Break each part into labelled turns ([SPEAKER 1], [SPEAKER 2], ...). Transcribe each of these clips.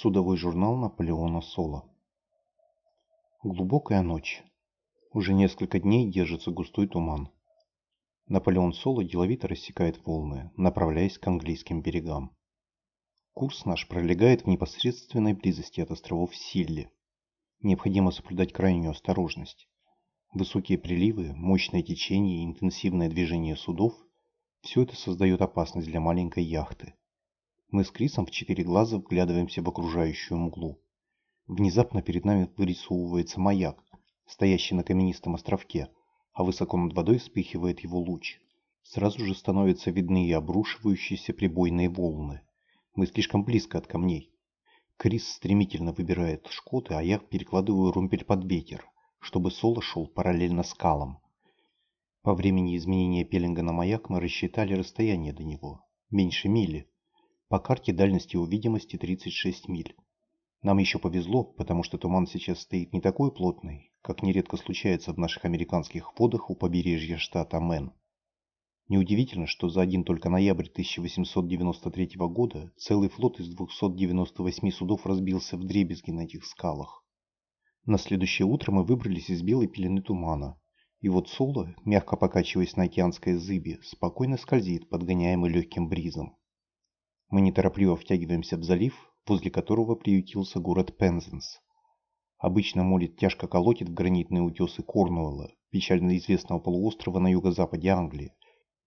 [SPEAKER 1] Судовой журнал Наполеона Соло. Глубокая ночь. Уже несколько дней держится густой туман. Наполеон Соло деловито рассекает волны, направляясь к английским берегам. Курс наш пролегает в непосредственной близости от островов Силли. Необходимо соблюдать крайнюю осторожность. Высокие приливы, мощное течение и интенсивное движение судов – все это создает опасность для маленькой яхты. Мы с Крисом в четыре глаза вглядываемся в окружающую мглу. Внезапно перед нами вырисовывается маяк, стоящий на каменистом островке, а высоко над водой вспыхивает его луч. Сразу же становятся видны и обрушивающиеся прибойные волны. Мы слишком близко от камней. Крис стремительно выбирает шкоты, а я перекладываю румпель под ветер, чтобы соло шел параллельно скалам. По времени изменения пеленга на маяк мы рассчитали расстояние до него. Меньше мили. По карте дальность его видимости 36 миль. Нам еще повезло, потому что туман сейчас стоит не такой плотный, как нередко случается в наших американских водах у побережья штата Мэн. Неудивительно, что за один только ноябрь 1893 года целый флот из 298 судов разбился в дребезги на этих скалах. На следующее утро мы выбрались из белой пелены тумана, и вот Соло, мягко покачиваясь на океанской зыбе, спокойно скользит, подгоняемый легким бризом. Мы неторопливо втягиваемся в залив, возле которого приютился город Пензенс. Обычно море тяжко колотит в гранитные утесы Корнуэлла, печально известного полуострова на юго-западе Англии,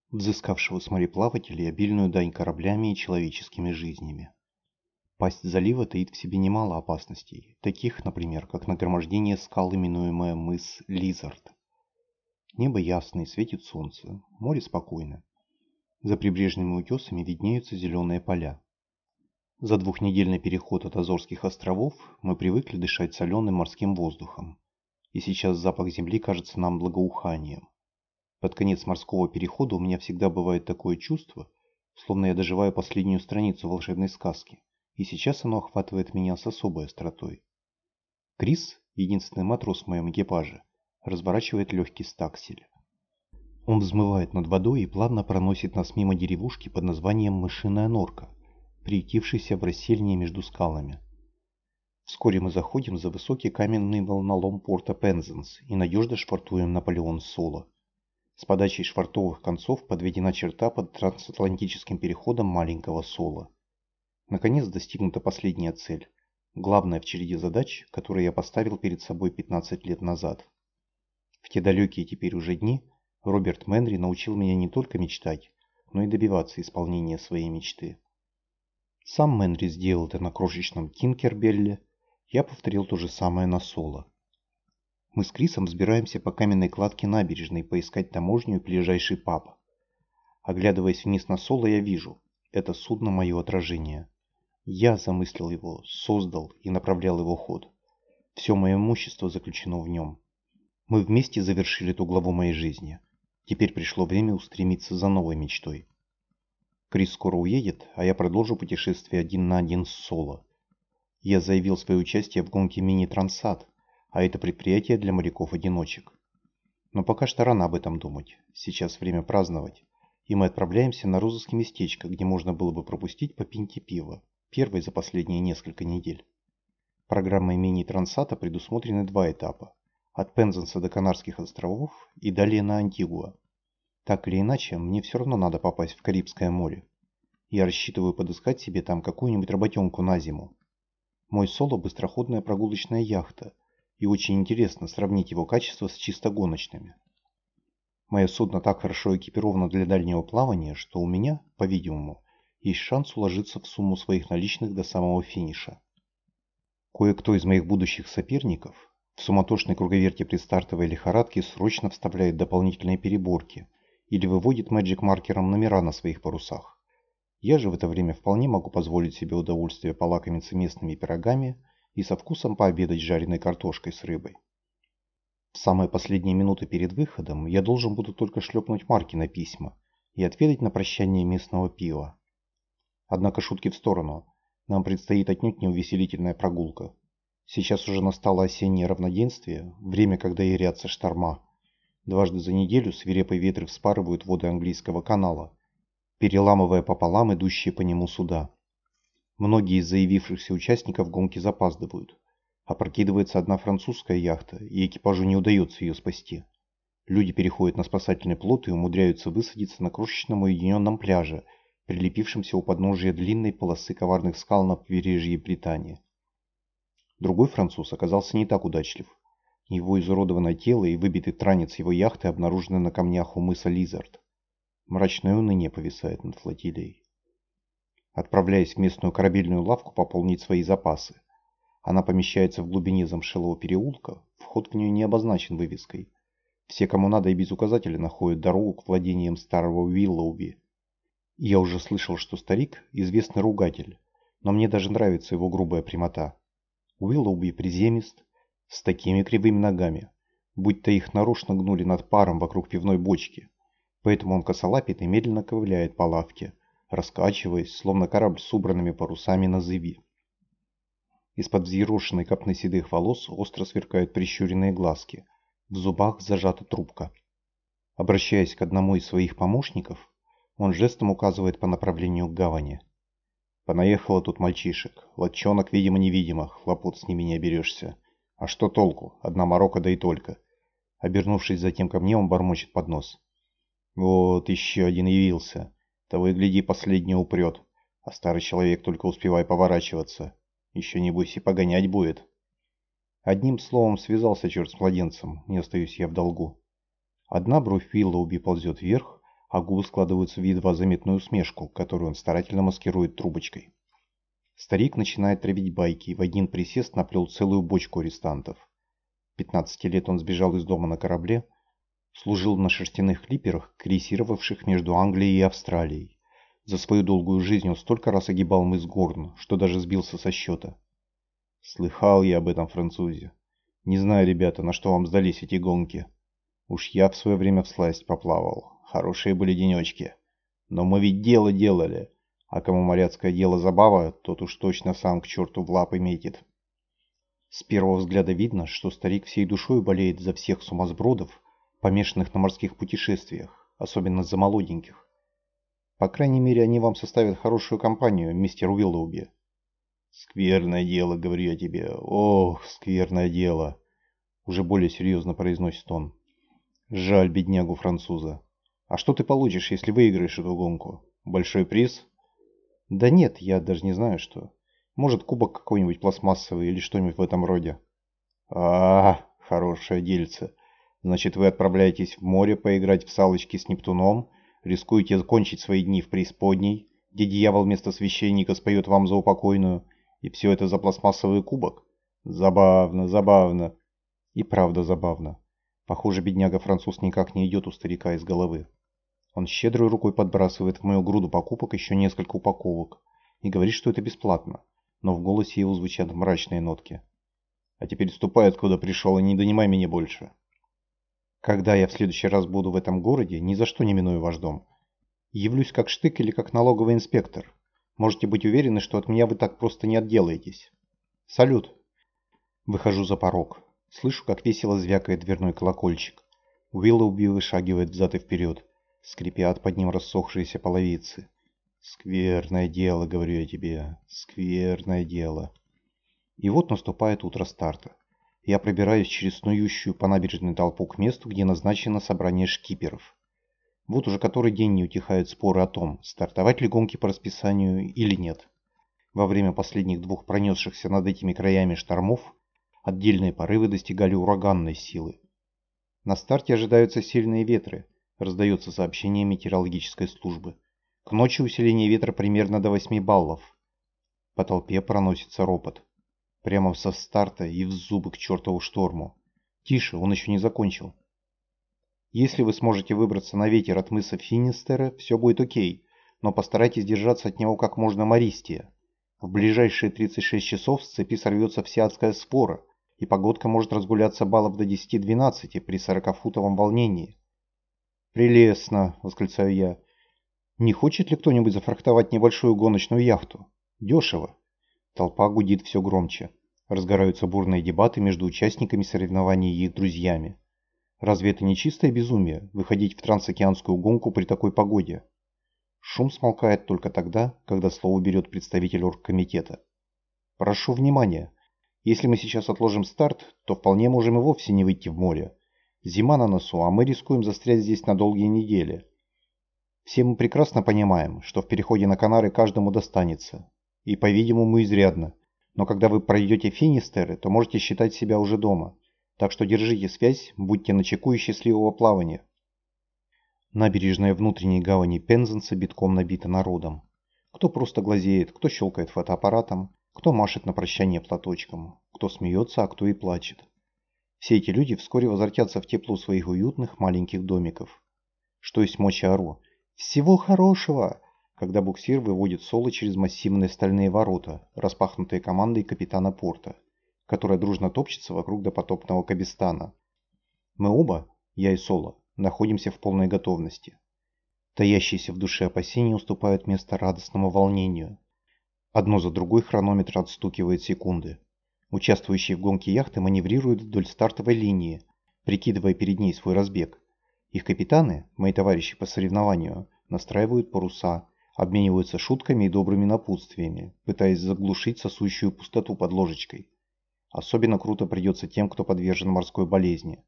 [SPEAKER 1] взыскавшего с мореплавателей обильную дань кораблями и человеческими жизнями. Пасть залива таит в себе немало опасностей, таких, например, как нагромождение скал, именуемое мыс Лизард. Небо ясное, светит солнце, море спокойно. За прибрежными утесами виднеются зеленые поля. За двухнедельный переход от Азорских островов мы привыкли дышать соленым морским воздухом, и сейчас запах земли кажется нам благоуханием. Под конец морского перехода у меня всегда бывает такое чувство, словно я доживаю последнюю страницу волшебной сказки, и сейчас оно охватывает меня с особой остротой. Крис, единственный матрос в моем экипаже, разворачивает легкий стаксель. Он взмывает над водой и плавно проносит нас мимо деревушки под названием Мышиная Норка, приютившейся в рассельне между скалами. Вскоре мы заходим за высокий каменный волнолом порта Пензенс и надежно швартуем Наполеон Соло. С подачей швартовых концов подведена черта под трансатлантическим переходом маленького Соло. Наконец достигнута последняя цель, главная в череде задач, которую я поставил перед собой 15 лет назад. В те далекие теперь уже дни Роберт Мэнри научил меня не только мечтать, но и добиваться исполнения своей мечты. Сам Мэнри сделал это на крошечном Тинкербелле, я повторил то же самое на соло. Мы с Крисом взбираемся по каменной кладке набережной поискать таможню и ближайший паб. Оглядываясь вниз на соло, я вижу, это судно мое отражение. Я замыслил его, создал и направлял его ход. Все мое имущество заключено в нем. Мы вместе завершили ту главу моей жизни – Теперь пришло время устремиться за новой мечтой. Крис скоро уедет, а я продолжу путешествие один на один с Соло. Я заявил свое участие в гонке мини-трансат, а это предприятие для моряков-одиночек. Но пока что рано об этом думать. Сейчас время праздновать. И мы отправляемся на розыск местечко, где можно было бы пропустить по пинте пива. Первый за последние несколько недель. Программой мини-трансата предусмотрены два этапа. От Пензенса до Канарских островов и далее на Антигуа. Так или иначе, мне все равно надо попасть в Карибское море. Я рассчитываю подыскать себе там какую-нибудь работенку на зиму. Мой соло – быстроходная прогулочная яхта, и очень интересно сравнить его качество с чисто гоночными. Мое судно так хорошо экипировано для дальнего плавания, что у меня, по-видимому, есть шанс уложиться в сумму своих наличных до самого финиша. Кое-кто из моих будущих соперников в суматошной круговерте предстартовой лихорадки срочно вставляет дополнительные переборки – или выводит Magic маркером номера на своих парусах. Я же в это время вполне могу позволить себе удовольствие полакомиться местными пирогами и со вкусом пообедать жареной картошкой с рыбой. В самые последние минуты перед выходом я должен буду только шлепнуть марки на письма и отведать на прощание местного пива. Однако шутки в сторону. Нам предстоит отнюдь не увеселительная прогулка. Сейчас уже настало осеннее равноденствие, время, когда ярятся шторма. Дважды за неделю свирепые ветры вспарывают воды английского канала, переламывая пополам идущие по нему суда. Многие из заявившихся участников гонки запаздывают. Опрокидывается одна французская яхта, и экипажу не удается ее спасти. Люди переходят на спасательный плот и умудряются высадиться на крошечном уединенном пляже, прилепившемся у подножия длинной полосы коварных скал на побережье Британии. Другой француз оказался не так удачлив. Его изуродованное тело и выбитый транец его яхты обнаружены на камнях у мыса Лизард. Мрачное уныние повисает над флотилией. Отправляясь в местную корабельную лавку пополнить свои запасы. Она помещается в глубине замшелого переулка, вход в нее не обозначен вывеской – все, кому надо и без указателя, находят дорогу к владениям старого Уиллоуби. Я уже слышал, что старик – известный ругатель, но мне даже нравится его грубая прямота. Уиллоуби приземист, с такими кривыми ногами, будь-то их нарочно гнули над паром вокруг пивной бочки. Поэтому он косолапит и медленно ковыляет по лавке, раскачиваясь, словно корабль с убранными парусами на зыби. Из-под взъерошенной копны седых волос остро сверкают прищуренные глазки – в зубах зажата трубка. Обращаясь к одному из своих помощников, он жестом указывает по направлению к гавани. Понаехало тут мальчишек. Лодчонок, видимо-невидимо, хлопот с ними не оберешься. А что толку? Одна морока, да и только. Обернувшись затем ко мне, он бормочет под нос. Вот, еще один явился. Того и гляди, последний упрет. А старый человек только успевай поворачиваться. Еще, небось, и погонять будет. Одним словом, связался черт с младенцем, не остаюсь я в долгу. Одна бровь Виллоуби ползет вверх, а губы складываются в едва заметную усмешку, которую он старательно маскирует трубочкой. Старик начинает травить байки в один присест наплел целую бочку арестантов. 15 лет он сбежал из дома на корабле, служил на шерстяных клиперах, крейсировавших между Англией и Австралией. За свою долгую жизнь он столько раз огибал мыс Горн, что даже сбился со счета. Слыхал я об этом французе. Не знаю, ребята, на что вам сдались эти гонки. Уж я в свое время в сласть поплавал. Хорошие были денечки. Но мы ведь дело делали. А кому моряцкое дело забава, тот уж точно сам к черту в лапы метит. С первого взгляда видно, что старик всей душой болеет за всех сумасбродов, помешанных на морских путешествиях, особенно за молоденьких. По крайней мере, они вам составят хорошую компанию, мистер Уиллоуби. «Скверное дело, говорю я тебе. Ох, скверное дело!» Уже более серьезно произносит он. «Жаль беднягу француза. А что ты получишь, если выиграешь эту гонку? Большой приз?» «Да нет, я даже не знаю, что. Может, кубок какой-нибудь пластмассовый или что-нибудь в этом роде». А, -а, а хорошее дельце. Значит, вы отправляетесь в море поиграть в салочки с Нептуном, рискуете закончить свои дни в преисподней, где дьявол вместо священника споет вам за упокойную, и все это за пластмассовый кубок? Забавно, забавно. И правда забавно. Похоже, бедняга-француз никак не идет у старика из головы. Он щедрой рукой подбрасывает в мою груду покупок еще несколько упаковок и говорит, что это бесплатно, но в голосе его звучат мрачные нотки. А теперь ступай, откуда пришел, и не донимай меня больше. Когда я в следующий раз буду в этом городе, ни за что не миную ваш дом. Явлюсь как штык или как налоговый инспектор. Можете быть уверены, что от меня вы так просто не отделаетесь. Салют. Выхожу за порог. Слышу, как весело звякает дверной колокольчик. Уиллоуби вышагивает взад и вперед. Скрипят под ним рассохшиеся половицы. Скверное дело, говорю я тебе. Скверное дело. И вот наступает утро старта. Я пробираюсь через снующую по набережной толпу к месту, где назначено собрание шкиперов. Вот уже который день не утихают споры о том, стартовать ли гонки по расписанию или нет. Во время последних двух пронесшихся над этими краями штормов отдельные порывы достигали ураганной силы. На старте ожидаются сильные ветры, раздается сообщение метеорологической службы. К ночи усиление ветра примерно до 8 баллов. По толпе проносится ропот. Прямо со старта и в зубы к чертову шторму. Тише, он еще не закончил. Если вы сможете выбраться на ветер от мыса Финистера, все будет окей, но постарайтесь держаться от него как можно мористее. В ближайшие 36 часов с цепи сорвется вся адская спора, и погодка может разгуляться баллов до 10-12 при 40-футовом волнении. «Прелестно!» – восклицаю я. «Не хочет ли кто-нибудь зафрахтовать небольшую гоночную яхту? Дешево!» Толпа гудит все громче. Разгораются бурные дебаты между участниками соревнований и друзьями. Разве это не чистое безумие, выходить в трансокеанскую гонку при такой погоде? Шум смолкает только тогда, когда слово берет представитель оргкомитета. Прошу внимания. Если мы сейчас отложим старт, то вполне можем и вовсе не выйти в море. Зима на носу, а мы рискуем застрять здесь на долгие недели. Все мы прекрасно понимаем, что в переходе на Канары каждому достанется. И, по-видимому, изрядно. Но когда вы пройдете Финистеры, то можете считать себя уже дома. Так что держите связь, будьте начеку и счастливого плавания. Набережная внутренней гавани Пензенса битком набита народом. Кто просто глазеет, кто щелкает фотоаппаратом, кто машет на прощание платочком, кто смеется, а кто и плачет. Все эти люди вскоре возвратятся в тепло своих уютных маленьких домиков. Что есть мочи ору. Всего хорошего! Когда буксир выводит соло через массивные стальные ворота, распахнутые командой капитана порта, которая дружно топчется вокруг допотопного Кабистана. Мы оба, я и Соло, находимся в полной готовности. Таящиеся в душе опасения уступают место радостному волнению. Одно за другой хронометр отстукивает секунды. Участвующие в гонке яхты маневрируют вдоль стартовой линии, прикидывая перед ней свой разбег. Их капитаны, мои товарищи по соревнованию, настраивают паруса, обмениваются шутками и добрыми напутствиями, пытаясь заглушить сосущую пустоту под ложечкой. Особенно круто придется тем, кто подвержен морской болезни.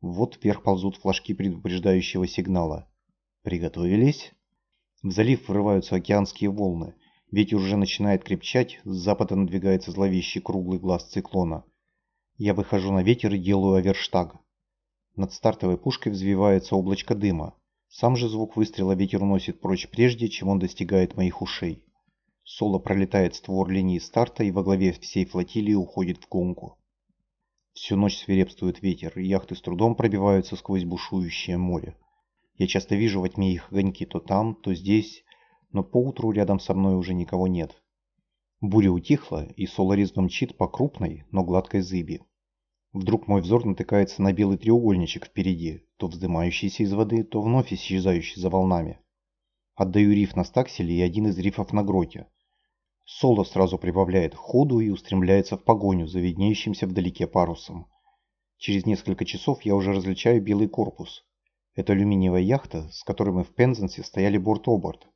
[SPEAKER 1] Вот вверх ползут флажки предупреждающего сигнала. Приготовились? В залив врываются океанские волны. Ветер уже начинает крепчать, с запада надвигается зловещий круглый глаз циклона. Я выхожу на ветер и делаю оверштаг. Над стартовой пушкой взвивается облачко дыма. Сам же звук выстрела ветер уносит прочь прежде, чем он достигает моих ушей. Соло пролетает створ линии старта и во главе всей флотилии уходит в гонку. Всю ночь свирепствует ветер, и яхты с трудом пробиваются сквозь бушующее море. Я часто вижу во тьме их огоньки то там, то здесь, но поутру рядом со мной уже никого нет. Буря утихла, и соларизм мчит по крупной, но гладкой зыби. Вдруг мой взор натыкается на белый треугольничек впереди, то вздымающийся из воды, то вновь исчезающий за волнами. Отдаю риф на стакселе и один из рифов на гроте. Соло сразу прибавляет ходу и устремляется в погоню за виднеющимся вдалеке парусом. Через несколько часов я уже различаю белый корпус. Это алюминиевая яхта, с которой мы в Пензенсе стояли борт-оборт.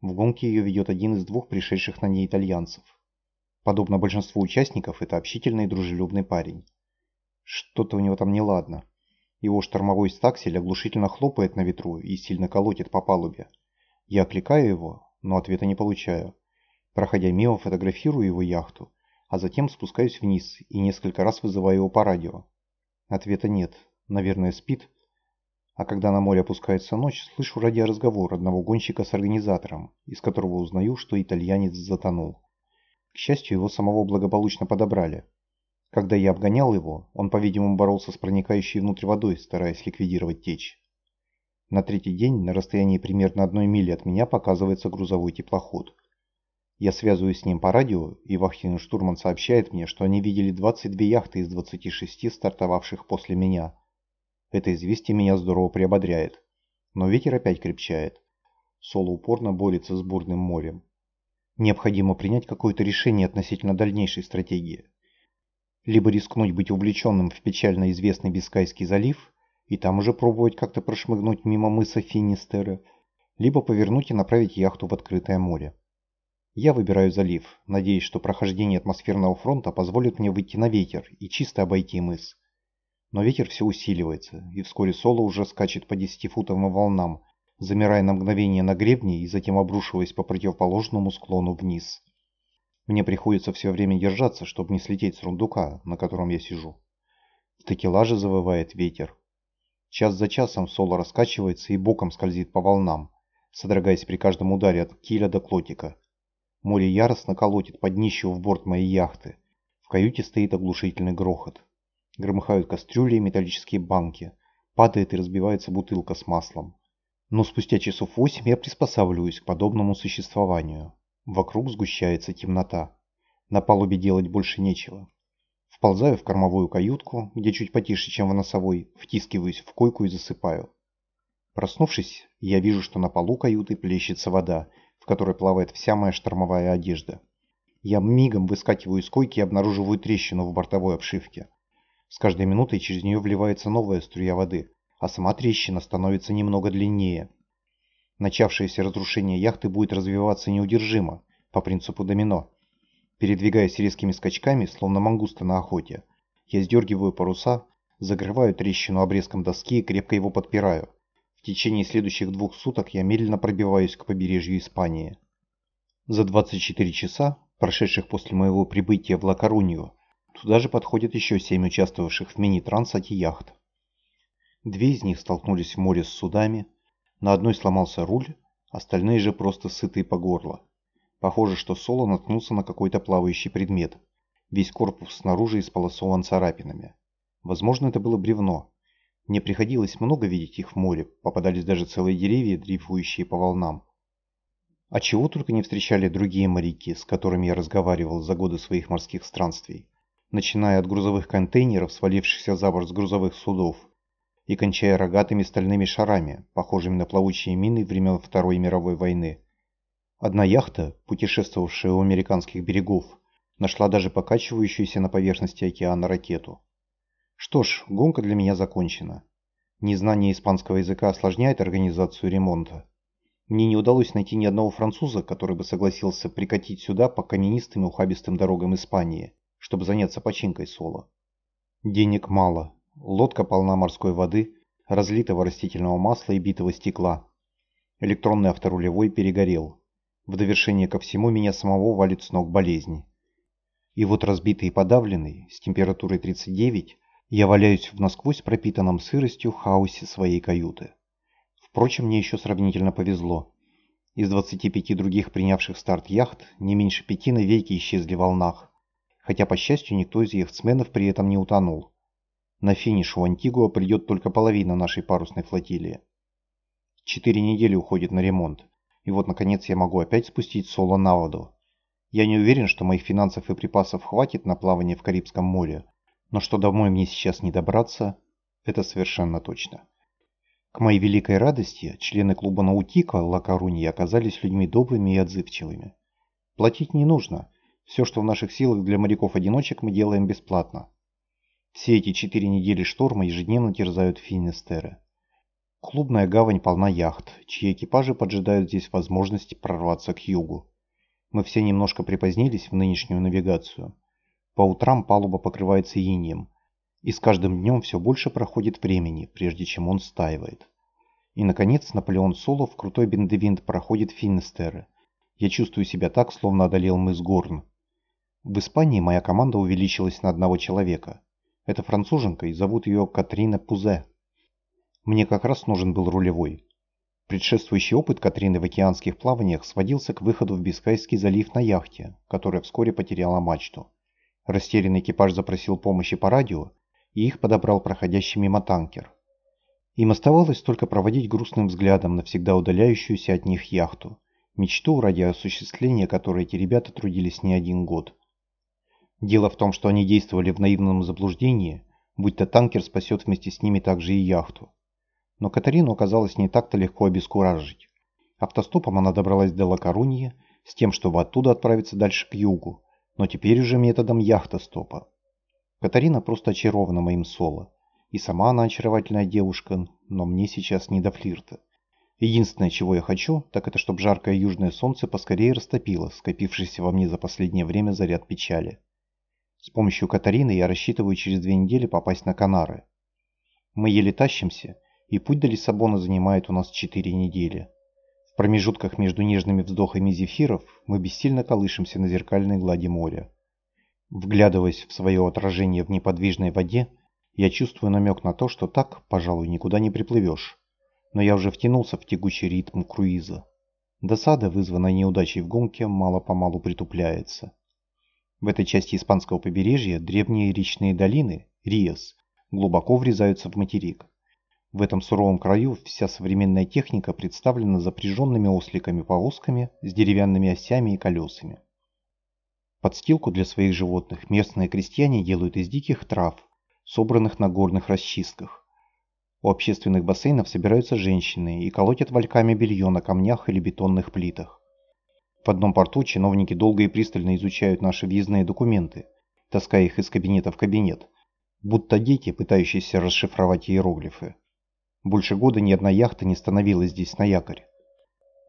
[SPEAKER 1] В гонке ее ведет один из двух пришедших на ней итальянцев. Подобно большинству участников, это общительный и дружелюбный парень. Что-то у него там неладно. Его штормовой стаксель оглушительно хлопает на ветру и сильно колотит по палубе. Я окликаю его, но ответа не получаю. Проходя мимо, фотографирую его яхту, а затем спускаюсь вниз и несколько раз вызываю его по радио. Ответа нет. Наверное, спит. А когда на море опускается ночь, слышу радиоразговор одного гонщика с организатором, из которого узнаю, что итальянец затонул. К счастью, его самого благополучно подобрали. Когда я обгонял его, он, по-видимому, боролся с проникающей внутрь водой, стараясь ликвидировать течь. На третий день, на расстоянии примерно одной мили от меня, показывается грузовой теплоход – я связываюсь с ним по радио, и вахтенный штурман сообщает мне, что они видели 22 яхты из 26 стартовавших после меня. Это известие меня здорово приободряет. Но ветер опять крепчает. Соло упорно борется с бурным морем. Необходимо принять какое-то решение относительно дальнейшей стратегии. Либо рискнуть быть увлеченным в печально известный Бискайский залив, и там уже пробовать как-то прошмыгнуть мимо мыса Финистеры, либо повернуть и направить яхту в открытое море. Я выбираю залив, надеясь, что прохождение атмосферного фронта позволит мне выйти на ветер и чисто обойти мыс. Но ветер все усиливается, и вскоре Соло уже скачет по десятифутовым волнам, замирая на мгновение на гребне и затем обрушиваясь по противоположному склону вниз. Мне приходится все время держаться, чтобы не слететь с рундука, на котором я сижу. В такелаже завывает ветер. Час за часом Соло раскачивается и боком скользит по волнам, содрогаясь при каждом ударе от киля до клотика. Море яростно колотит под днищу в борт моей яхты. В каюте стоит оглушительный грохот. Громыхают кастрюли и металлические банки. Падает и разбивается бутылка с маслом. Но спустя часов восемь я приспосабливаюсь к подобному существованию. Вокруг сгущается темнота. На палубе делать больше нечего. Вползаю в кормовую каютку, где чуть потише, чем в носовой, втискиваюсь в койку и засыпаю. Проснувшись, я вижу, что на полу каюты плещется вода, которой плавает вся моя штормовая одежда. Я мигом выскакиваю из койки и обнаруживаю трещину в бортовой обшивке. С каждой минутой через нее вливается новая струя воды, а сама трещина становится немного длиннее. Начавшееся разрушение яхты будет развиваться неудержимо, по принципу домино. Передвигаясь резкими скачками, словно мангуста на охоте, я сдергиваю паруса, закрываю трещину обрезком доски и крепко его подпираю. В течение следующих двух суток я медленно пробиваюсь к побережью Испании. За 24 часа, прошедших после моего прибытия в Ла-Корунью, туда же подходят еще семь участвовавших в мини-трансате яхт. Две из них столкнулись в море с судами, на одной сломался руль, остальные же просто сытые по горло. Похоже, что Соло наткнулся на какой-то плавающий предмет. Весь корпус снаружи исполосован царапинами. Возможно, это было бревно. Мне приходилось много видеть их в море, попадались даже целые деревья, дрейфующие по волнам. А чего только не встречали другие моряки, с которыми я разговаривал за годы своих морских странствий. Начиная от грузовых контейнеров, свалившихся за борт с грузовых судов, и кончая рогатыми стальными шарами, похожими на плавучие мины времен Второй мировой войны. Одна яхта, путешествовавшая у американских берегов, нашла даже покачивающуюся на поверхности океана ракету. Что ж, гонка для меня закончена. Незнание испанского языка осложняет организацию ремонта. Мне не удалось найти ни одного француза, который бы согласился прикатить сюда по каменистым и ухабистым дорогам Испании, чтобы заняться починкой Соло. Денег мало, Лодка полна морской воды, разлитого растительного масла и битого стекла. Электронный авторулевой перегорел. В довершение ко всему меня самого валит с ног болезнь. И вот разбитый и подавленный, с температурой 39, я валяюсь в насквозь пропитанном сыростью хаосе своей каюты. Впрочем, мне еще сравнительно повезло. Из 25 других принявших старт яхт не меньше пяти навеки исчезли в волнах, хотя, по счастью, никто из яхтсменов при этом не утонул. На финиш у Антигуа придет только половина нашей парусной флотилии. Четыре недели уходит на ремонт, и вот наконец я могу опять спустить соло на воду. Я не уверен, что моих финансов и припасов хватит на плавание в Карибском море, но что домой мне сейчас не добраться, это совершенно точно. К моей великой радости, члены клуба Наутика Ла Коруньи оказались людьми добрыми и отзывчивыми. Платить не нужно. Все, что в наших силах для моряков-одиночек, мы делаем бесплатно. Все эти четыре недели шторма ежедневно терзают Финистеры. Клубная гавань полна яхт, чьи экипажи поджидают здесь возможности прорваться к югу. Мы все немножко припозднились в нынешнюю навигацию. По утрам палуба покрывается инеем, и с каждым днем все больше проходит времени, прежде чем он стаивает. И, наконец, Наполеон Соло в крутой бендевинт проходит Финистеры. Я чувствую себя так, словно одолел мыс Горн. В Испании моя команда увеличилась на одного человека – это француженка, и зовут ее Катрина Пузе. Мне как раз нужен был рулевой. Предшествующий опыт Катрины в океанских плаваниях сводился к выходу в Бискайский залив на яхте, которая вскоре потеряла мачту. Растерянный экипаж запросил помощи по радио, и их подобрал проходящий мимо танкер. Им оставалось только проводить грустным взглядом навсегда удаляющуюся от них яхту, мечту, ради осуществления которой эти ребята трудились не один год. Дело в том, что они действовали в наивном заблуждении, будь-то танкер спасет вместе с ними также и яхту. Но Катарину оказалось не так-то легко обескуражить. Автостопом она добралась до Лакаруньи с тем, чтобы оттуда отправиться дальше к югу, но теперь уже методом яхтостопа. Катарина просто очарована моим соло. И сама она очаровательная девушка, но мне сейчас не до флирта. Единственное, чего я хочу, так это чтобы жаркое южное солнце поскорее растопило скопившийся во мне за последнее время заряд печали. С помощью Катарины я рассчитываю через две недели попасть на Канары. Мы еле тащимся, и путь до Лиссабона занимает у нас четыре недели. В промежутках между нежными вздохами зефиров мы бессильно колышемся на зеркальной глади моря. Вглядываясь в свое отражение в неподвижной воде, я чувствую намек на то, что так, пожалуй, никуда не приплывешь. Но я уже втянулся в тягучий ритм круиза. Досада, вызванная неудачей в гонке, мало-помалу притупляется. В этой части испанского побережья древние речные долины, Риос, глубоко врезаются в материк. В этом суровом краю вся современная техника представлена запряженными осликами-повозками с деревянными осями и колесами. Подстилку для своих животных местные крестьяне делают из диких трав, собранных на горных расчистках. У общественных бассейнов собираются женщины и колотят вальками белье на камнях или бетонных плитах. В одном порту чиновники долго и пристально изучают наши въездные документы, таская их из кабинета в кабинет, будто дети, пытающиеся расшифровать иероглифы. Больше года ни одна яхта не становилась здесь на якорь.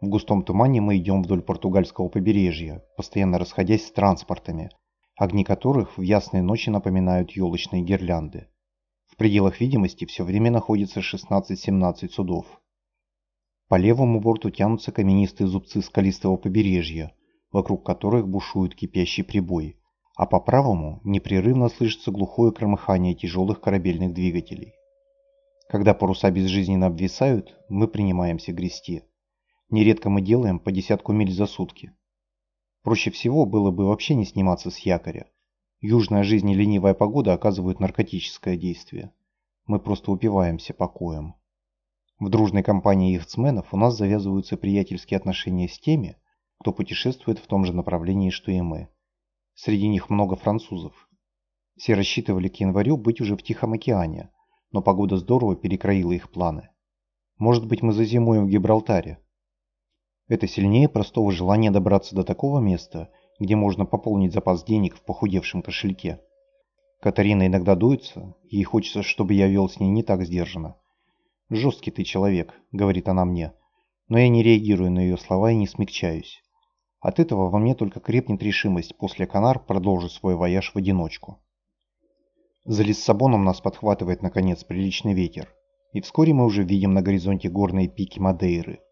[SPEAKER 1] В густом тумане мы идем вдоль португальского побережья, постоянно расходясь с транспортами, огни которых в ясные ночи напоминают елочные гирлянды. В пределах видимости все время находится 16-17 судов. По левому борту тянутся каменистые зубцы скалистого побережья, вокруг которых бушует кипящий прибой, а по правому непрерывно слышится глухое кромыхание тяжелых корабельных двигателей. Когда паруса безжизненно обвисают, мы принимаемся грести. Нередко мы делаем по десятку миль за сутки. Проще всего было бы вообще не сниматься с якоря. Южная жизнь и ленивая погода оказывают наркотическое действие. Мы просто упиваемся покоем. В дружной компании яхтсменов у нас завязываются приятельские отношения с теми, кто путешествует в том же направлении, что и мы. Среди них много французов. Все рассчитывали к январю быть уже в Тихом океане, но погода здорово перекроила их планы. Может быть мы зазимуем в Гибралтаре, это сильнее простого желания добраться до такого места, где можно пополнить запас денег в похудевшем кошельке. Катарина иногда дуется, ей хочется, чтобы я вел с ней не так сдержанно. «Жесткий ты человек», — говорит она мне, но я не реагирую на ее слова и не смягчаюсь. От этого во мне только крепнет решимость после Канар продолжить свой вояж в одиночку. За Лиссабоном нас подхватывает, наконец, приличный ветер, и вскоре мы уже видим на горизонте горные пики Мадейры —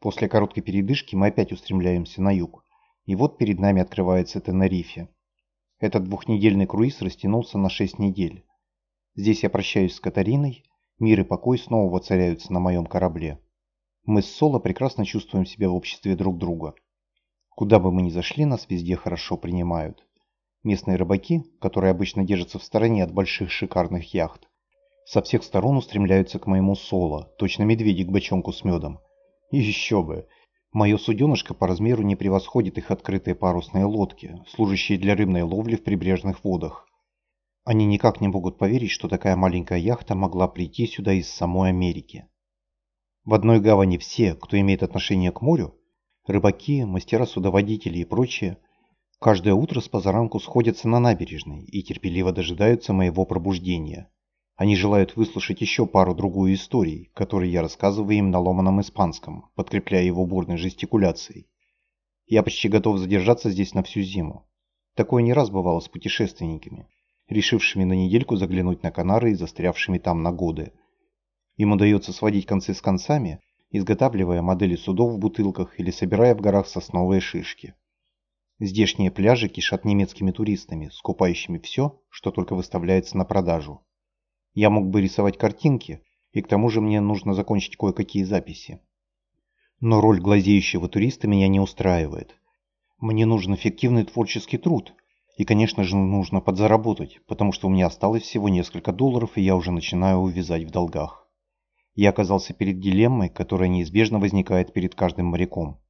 [SPEAKER 1] После короткой передышки мы опять устремляемся на юг. И вот перед нами открывается Тенерифе. Этот двухнедельный круиз растянулся на шесть недель. Здесь я прощаюсь с Катариной, мир и покой снова воцаряются на моем корабле. Мы с Соло прекрасно чувствуем себя в обществе друг друга. Куда бы мы ни зашли, нас везде хорошо принимают. Местные рыбаки, которые обычно держатся в стороне от больших шикарных яхт, со всех сторон устремляются к моему Соло, точно медведи к бочонку с медом, еще бы. Мое суденышко по размеру не превосходит их открытые парусные лодки, служащие для рыбной ловли в прибрежных водах. Они никак не могут поверить, что такая маленькая яхта могла прийти сюда из самой Америки. В одной гавани все, кто имеет отношение к морю, рыбаки, мастера-судоводители и прочие, каждое утро с позаранку сходятся на набережной и терпеливо дожидаются моего пробуждения. Они желают выслушать еще пару-другую историй, которые я рассказываю им на ломаном испанском, подкрепляя его бурной жестикуляцией. Я почти готов задержаться здесь на всю зиму. Такое не раз бывало с путешественниками, решившими на недельку заглянуть на Канары и застрявшими там на годы. Им удается сводить концы с концами, изготавливая модели судов в бутылках или собирая в горах сосновые шишки. Здешние пляжи кишат немецкими туристами, скупающими все, что только выставляется на продажу. Я мог бы рисовать картинки, и к тому же мне нужно закончить кое-какие записи. Но роль глазеющего туриста меня не устраивает. Мне нужен эффективный творческий труд, и, конечно же, нужно подзаработать, потому что у меня осталось всего несколько долларов, и я уже начинаю увязать в долгах. Я оказался перед дилеммой, которая неизбежно возникает перед каждым моряком.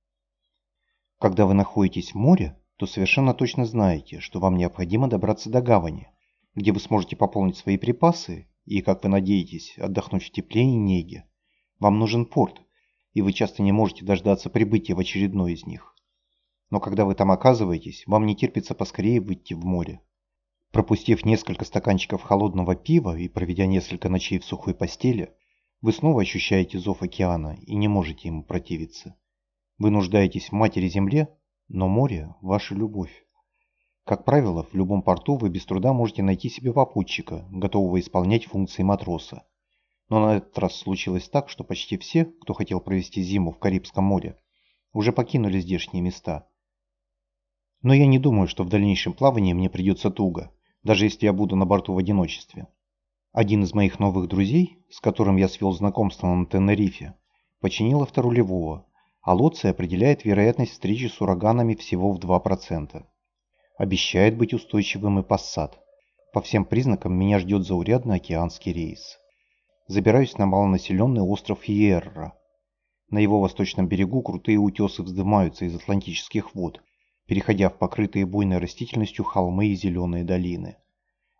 [SPEAKER 1] Когда вы находитесь в море, то совершенно точно знаете, что вам необходимо добраться до гавани, где вы сможете пополнить свои припасы и, как вы надеетесь, отдохнуть в тепле и неге. Вам нужен порт, и вы часто не можете дождаться прибытия в очередной из них. Но когда вы там оказываетесь, вам не терпится поскорее выйти в море. Пропустив несколько стаканчиков холодного пива и проведя несколько ночей в сухой постели, вы снова ощущаете зов океана и не можете ему противиться. Вы нуждаетесь в матери-земле, но море – ваша любовь. Как правило, в любом порту вы без труда можете найти себе попутчика, готового исполнять функции матроса. Но на этот раз случилось так, что почти все, кто хотел провести зиму в Карибском море, уже покинули здешние места. Но я не думаю, что в дальнейшем плавании мне придется туго, даже если я буду на борту в одиночестве. Один из моих новых друзей, с которым я свел знакомство на Тенерифе, починил авторулевого, а Лоци определяет вероятность встречи с ураганами всего в 2%. Обещает быть устойчивым и пассат. По всем признакам меня ждет заурядный океанский рейс. Забираюсь на малонаселенный остров Иерра. На его восточном берегу крутые утесы вздымаются из атлантических вод, переходя в покрытые буйной растительностью холмы и зеленые долины.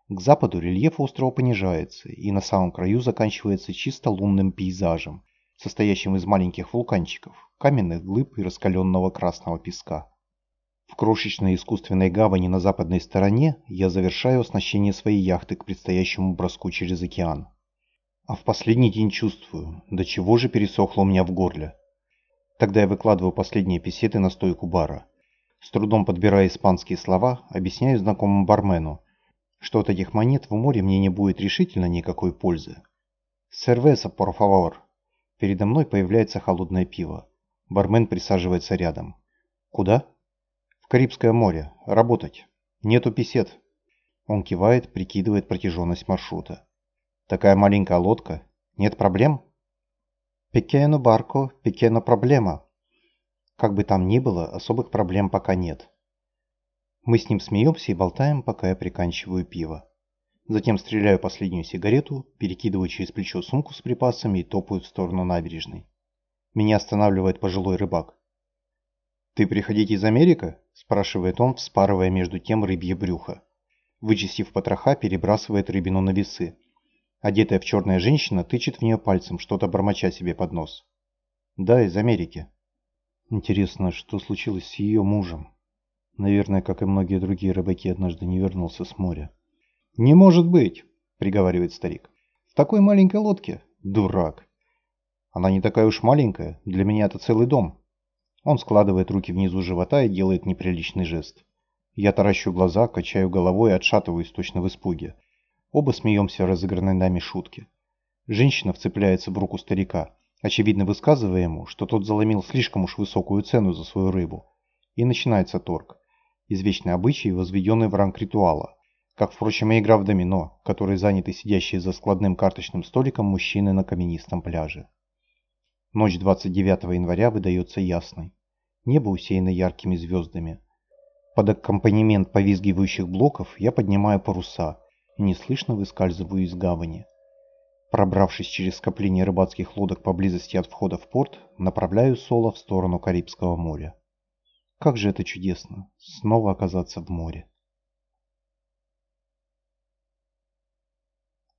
[SPEAKER 1] К западу рельеф острова понижается и на самом краю заканчивается чисто лунным пейзажем, состоящим из маленьких вулканчиков, каменных глыб и раскаленного красного песка. В крошечной искусственной гавани на западной стороне я завершаю оснащение своей яхты к предстоящему броску через океан. А в последний день чувствую, до чего же пересохло у меня в горле. Тогда я выкладываю последние песеты на стойку бара. С трудом подбирая испанские слова, объясняю знакомому бармену, что от этих монет в море мне не будет решительно никакой пользы. «Сервеса, por favor!» Передо мной появляется холодное пиво. Бармен присаживается рядом. «Куда?» «В Карибское море. Работать. Нету песет». Он кивает, прикидывает протяженность маршрута. «Такая маленькая лодка. Нет проблем?» «Пекено барко, пекено проблема». Как бы там ни было, особых проблем пока нет. Мы с ним смеемся и болтаем, пока я приканчиваю пиво. Затем стреляю последнюю сигарету, перекидываю через плечо сумку с припасами и топаю в сторону набережной. Меня останавливает пожилой рыбак. «Ты приходите из Америки?» – спрашивает он, вспарывая между тем рыбье брюхо. Вычистив потроха, перебрасывает рыбину на весы. Одетая в черная женщина тычет в нее пальцем, что-то бормоча себе под нос. «Да, из Америки». Интересно, что случилось с ее мужем? Наверное, как и многие другие рыбаки, однажды не вернулся с моря. «Не может быть!» – приговаривает старик. «В такой маленькой лодке? Дурак!» «Она не такая уж маленькая. Для меня это целый дом». Он складывает руки внизу живота и делает неприличный жест. Я таращу глаза, качаю головой и отшатываюсь точно в испуге. Оба смеемся разыгранной нами шутки. Женщина вцепляется в руку старика, очевидно высказывая ему, что тот заломил слишком уж высокую цену за свою рыбу. И начинается торг. Извечный обычай, возведенный в ранг ритуала – как, впрочем, и игра в домино, которой заняты сидящие за складным карточным столиком мужчины на каменистом пляже. Ночь 29 января выдается ясной. Небо усеяно яркими звездами. Под аккомпанемент повизгивающих блоков я поднимаю паруса и неслышно выскальзываю из гавани. Пробравшись через скопление рыбацких лодок поблизости от входа в порт, направляю соло в сторону Карибского моря. Как же это чудесно, снова оказаться в море.